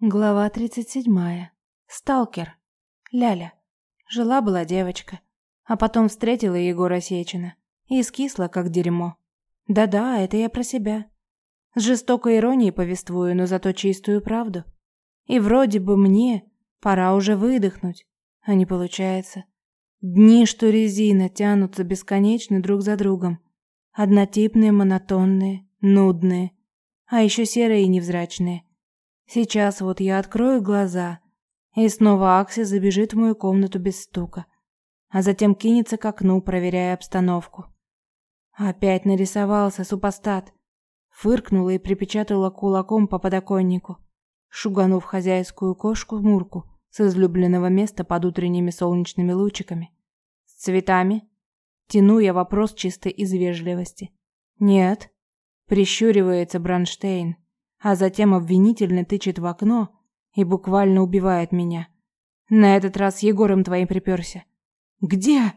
Глава 37. Сталкер. Ляля. Жила-была девочка. А потом встретила Егора Сечина. И скисла, как дерьмо. Да-да, это я про себя. С жестокой иронией повествую, но зато чистую правду. И вроде бы мне пора уже выдохнуть, а не получается. Дни, что резина, тянутся бесконечно друг за другом. Однотипные, монотонные, нудные. А еще серые и невзрачные. Сейчас вот я открою глаза, и снова Акси забежит в мою комнату без стука, а затем кинется к окну, проверяя обстановку. Опять нарисовался супостат. Фыркнула и припечатала кулаком по подоконнику, шуганув хозяйскую кошку Мурку с излюбленного места под утренними солнечными лучиками. С цветами? Тяну я вопрос чисто из вежливости. Нет. Прищуривается Бранштейн а затем обвинительно тычет в окно и буквально убивает меня. На этот раз Егором твоим приперся. «Где?»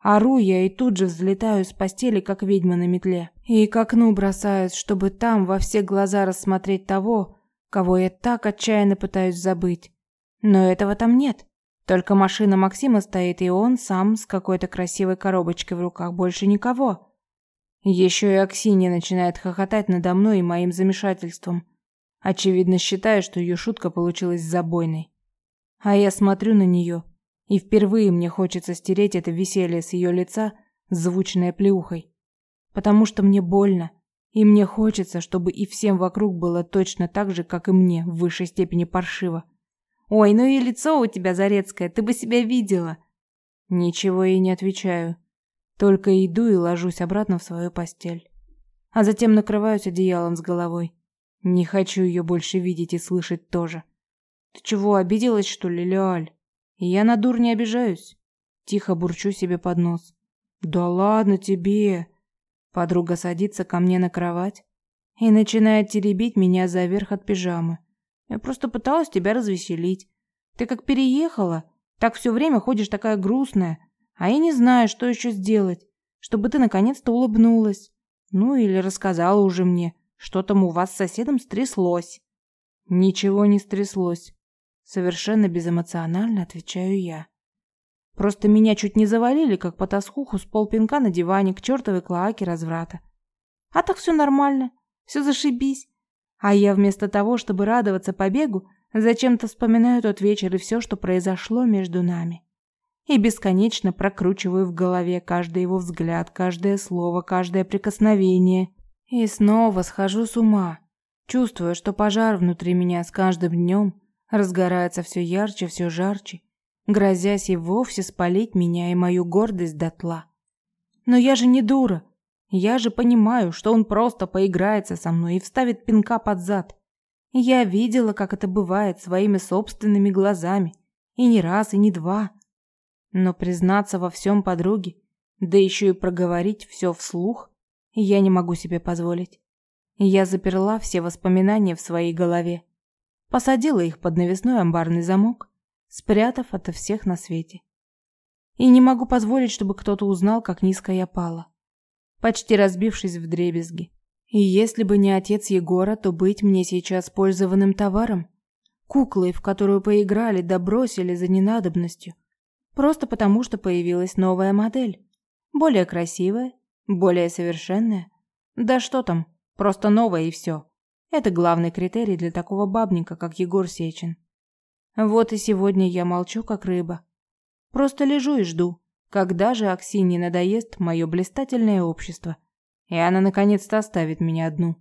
Ору я и тут же взлетаю с постели, как ведьма на метле. И к окну бросаюсь, чтобы там во все глаза рассмотреть того, кого я так отчаянно пытаюсь забыть. Но этого там нет. Только машина Максима стоит, и он сам с какой-то красивой коробочкой в руках. Больше никого. Еще и Аксинья начинает хохотать надо мной и моим замешательством, очевидно считая, что ее шутка получилась забойной. А я смотрю на нее, и впервые мне хочется стереть это веселье с ее лица звучной плюхой, потому что мне больно, и мне хочется, чтобы и всем вокруг было точно так же, как и мне, в высшей степени паршиво. Ой, ну и лицо у тебя зарецкое, ты бы себя видела. Ничего ей не отвечаю. Только иду и ложусь обратно в свою постель. А затем накрываюсь одеялом с головой. Не хочу ее больше видеть и слышать тоже. Ты чего, обиделась, что ли, Ляль? Я на дур не обижаюсь. Тихо бурчу себе под нос. Да ладно тебе. Подруга садится ко мне на кровать и начинает теребить меня за верх от пижамы. Я просто пыталась тебя развеселить. Ты как переехала, так все время ходишь такая грустная, а я не знаю, что еще сделать, чтобы ты наконец-то улыбнулась. Ну или рассказала уже мне, что там у вас с соседом стряслось. Ничего не стряслось. Совершенно безэмоционально отвечаю я. Просто меня чуть не завалили, как потаскуху с полпинка на диване к чертовой клоаке разврата. А так все нормально, все зашибись. А я вместо того, чтобы радоваться побегу, зачем-то вспоминаю тот вечер и все, что произошло между нами и бесконечно прокручиваю в голове каждый его взгляд, каждое слово, каждое прикосновение. И снова схожу с ума, чувствуя, что пожар внутри меня с каждым днем разгорается все ярче, все жарче, грозясь и вовсе спалить меня и мою гордость дотла. Но я же не дура. Я же понимаю, что он просто поиграется со мной и вставит пинка под зад. Я видела, как это бывает своими собственными глазами. И не раз, и не два. Но признаться во всем подруге, да еще и проговорить все вслух, я не могу себе позволить. Я заперла все воспоминания в своей голове, посадила их под навесной амбарный замок, спрятав ото всех на свете. И не могу позволить, чтобы кто-то узнал, как низко я пала, почти разбившись в дребезги. И если бы не отец Егора, то быть мне сейчас пользованным товаром, куклой, в которую поиграли да бросили за ненадобностью – Просто потому, что появилась новая модель. Более красивая, более совершенная. Да что там, просто новая и все. Это главный критерий для такого бабника, как Егор Сечин. Вот и сегодня я молчу, как рыба. Просто лежу и жду, когда же Аксине надоест мое блистательное общество, и она наконец-то оставит меня одну.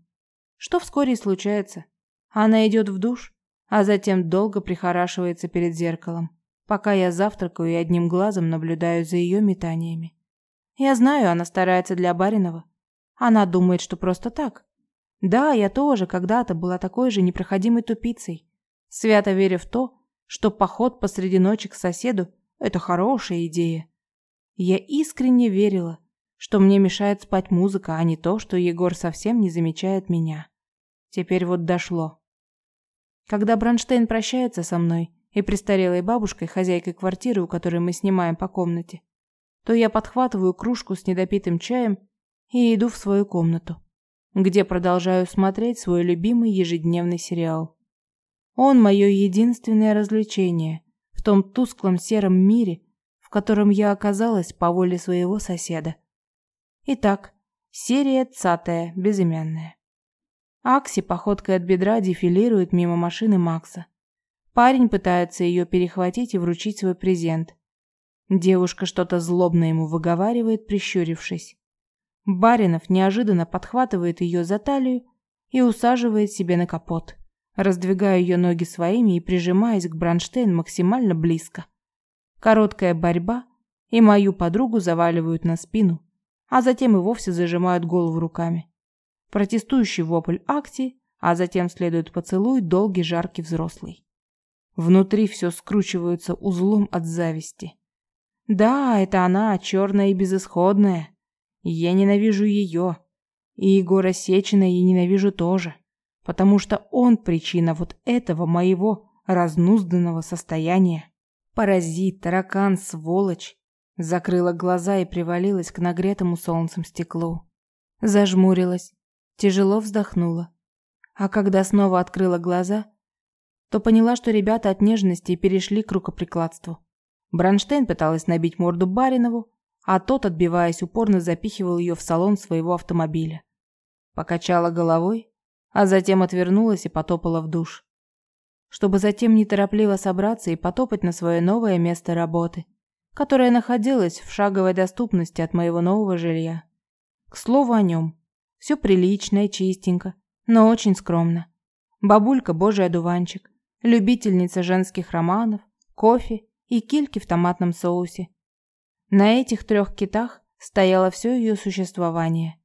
Что вскоре и случается. Она идет в душ, а затем долго прихорашивается перед зеркалом пока я завтракаю и одним глазом наблюдаю за ее метаниями. Я знаю, она старается для Баринова. Она думает, что просто так. Да, я тоже когда-то была такой же непроходимой тупицей, свято веря в то, что поход посреди ночи к соседу – это хорошая идея. Я искренне верила, что мне мешает спать музыка, а не то, что Егор совсем не замечает меня. Теперь вот дошло. Когда Бронштейн прощается со мной, и престарелой бабушкой, хозяйкой квартиры, у которой мы снимаем по комнате, то я подхватываю кружку с недопитым чаем и иду в свою комнату, где продолжаю смотреть свой любимый ежедневный сериал. Он мое единственное развлечение в том тусклом сером мире, в котором я оказалась по воле своего соседа. Итак, серия цатая, безымянная. Акси походкой от бедра дефилирует мимо машины Макса. Парень пытается ее перехватить и вручить свой презент. Девушка что-то злобно ему выговаривает, прищурившись. Баринов неожиданно подхватывает ее за талию и усаживает себе на капот, раздвигая ее ноги своими и прижимаясь к Бронштейн максимально близко. Короткая борьба, и мою подругу заваливают на спину, а затем и вовсе зажимают голову руками. Протестующий вопль акции, а затем следует поцелуй, долгий, жаркий, взрослый. Внутри все скручивается узлом от зависти. Да, это она, черная и безысходная. Я ненавижу ее. И Егора Сечина я ненавижу тоже. Потому что он причина вот этого моего разнузданного состояния. Паразит, таракан, сволочь. Закрыла глаза и привалилась к нагретому солнцем стеклу. Зажмурилась, тяжело вздохнула. А когда снова открыла глаза, то поняла, что ребята от нежности перешли к рукоприкладству. Бронштейн пыталась набить морду Баринову, а тот, отбиваясь, упорно запихивал ее в салон своего автомобиля. Покачала головой, а затем отвернулась и потопала в душ. Чтобы затем неторопливо собраться и потопать на свое новое место работы, которое находилось в шаговой доступности от моего нового жилья. К слову о нем. Все прилично и чистенько, но очень скромно. Бабулька божий одуванчик, любительница женских романов, кофе и кильки в томатном соусе. На этих трех китах стояло все ее существование.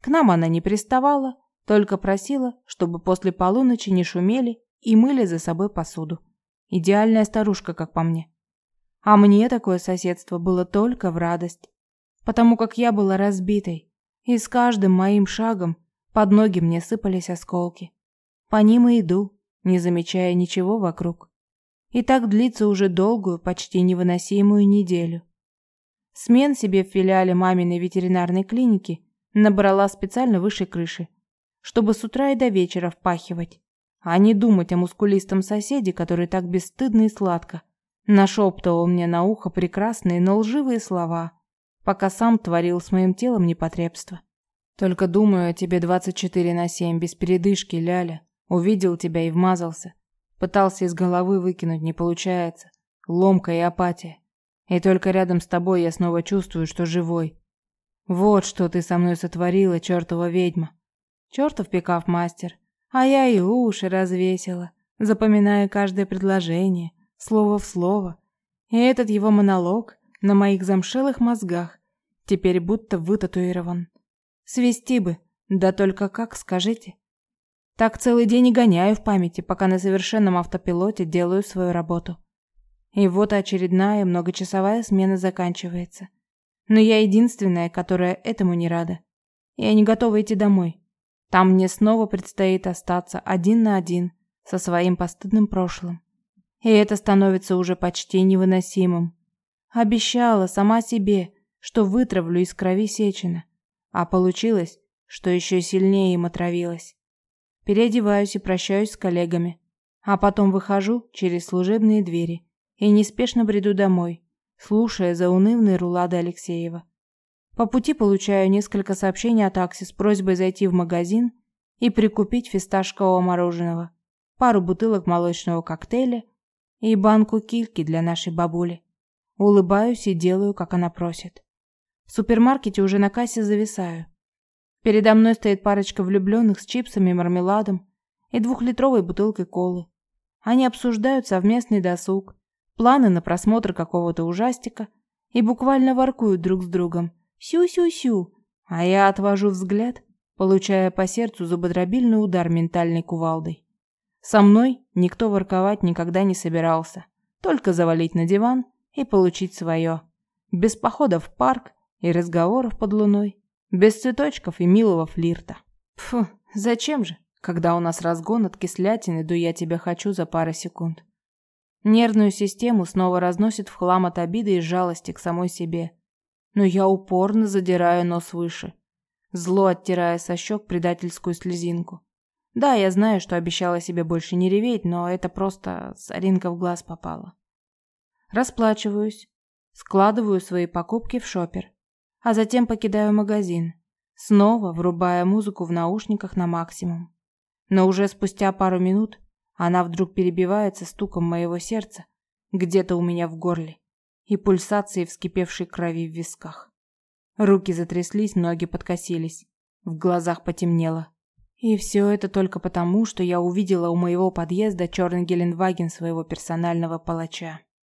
К нам она не приставала, только просила, чтобы после полуночи не шумели и мыли за собой посуду. Идеальная старушка, как по мне. А мне такое соседство было только в радость, потому как я была разбитой, и с каждым моим шагом под ноги мне сыпались осколки. По ним и иду, не замечая ничего вокруг. И так длится уже долгую, почти невыносимую неделю. Смен себе в филиале маминой ветеринарной клиники набрала специально выше крыши, чтобы с утра и до вечера впахивать, а не думать о мускулистом соседе, который так бесстыдно и сладко нашептывал мне на ухо прекрасные, но лживые слова, пока сам творил с моим телом непотребство. Только думаю о тебе 24 на 7, без передышки, Ляля. Увидел тебя и вмазался. Пытался из головы выкинуть, не получается. Ломка и апатия. И только рядом с тобой я снова чувствую, что живой. Вот что ты со мной сотворила, чертова ведьма. Чертов пикап-мастер. А я и уши развесила, запоминая каждое предложение, слово в слово. И этот его монолог на моих замшелых мозгах теперь будто вытатуирован. Свести бы, да только как, скажите? Так целый день и гоняю в памяти, пока на совершенном автопилоте делаю свою работу. И вот очередная многочасовая смена заканчивается. Но я единственная, которая этому не рада. Я не готова идти домой. Там мне снова предстоит остаться один на один со своим постыдным прошлым. И это становится уже почти невыносимым. Обещала сама себе, что вытравлю из крови Сечина. А получилось, что еще сильнее им отравилась переодеваюсь и прощаюсь с коллегами, а потом выхожу через служебные двери и неспешно бреду домой, слушая заунывные рулады Алексеева. По пути получаю несколько сообщений от Акси с просьбой зайти в магазин и прикупить фисташкового мороженого, пару бутылок молочного коктейля и банку кильки для нашей бабули. Улыбаюсь и делаю, как она просит. В супермаркете уже на кассе зависаю. Передо мной стоит парочка влюбленных с чипсами и мармеладом и двухлитровой бутылкой колы. Они обсуждают совместный досуг, планы на просмотр какого-то ужастика и буквально воркуют друг с другом. Сю-сю-сю. А я отвожу взгляд, получая по сердцу зубодробильный удар ментальной кувалдой. Со мной никто ворковать никогда не собирался. Только завалить на диван и получить свое. Без походов в парк и разговоров под луной. Без цветочков и милого флирта. Фу, зачем же, когда у нас разгон от кислятины, да я тебя хочу за пару секунд. Нервную систему снова разносит в хлам от обиды и жалости к самой себе. Но я упорно задираю нос выше, зло оттирая со щек предательскую слезинку. Да, я знаю, что обещала себе больше не реветь, но это просто соринка в глаз попала. Расплачиваюсь, складываю свои покупки в шопер, а затем покидаю магазин, снова врубая музыку в наушниках на максимум. Но уже спустя пару минут она вдруг перебивается стуком моего сердца где-то у меня в горле и пульсацией вскипевшей крови в висках. Руки затряслись, ноги подкосились, в глазах потемнело. И все это только потому, что я увидела у моего подъезда черный Гелендваген своего персонального палача.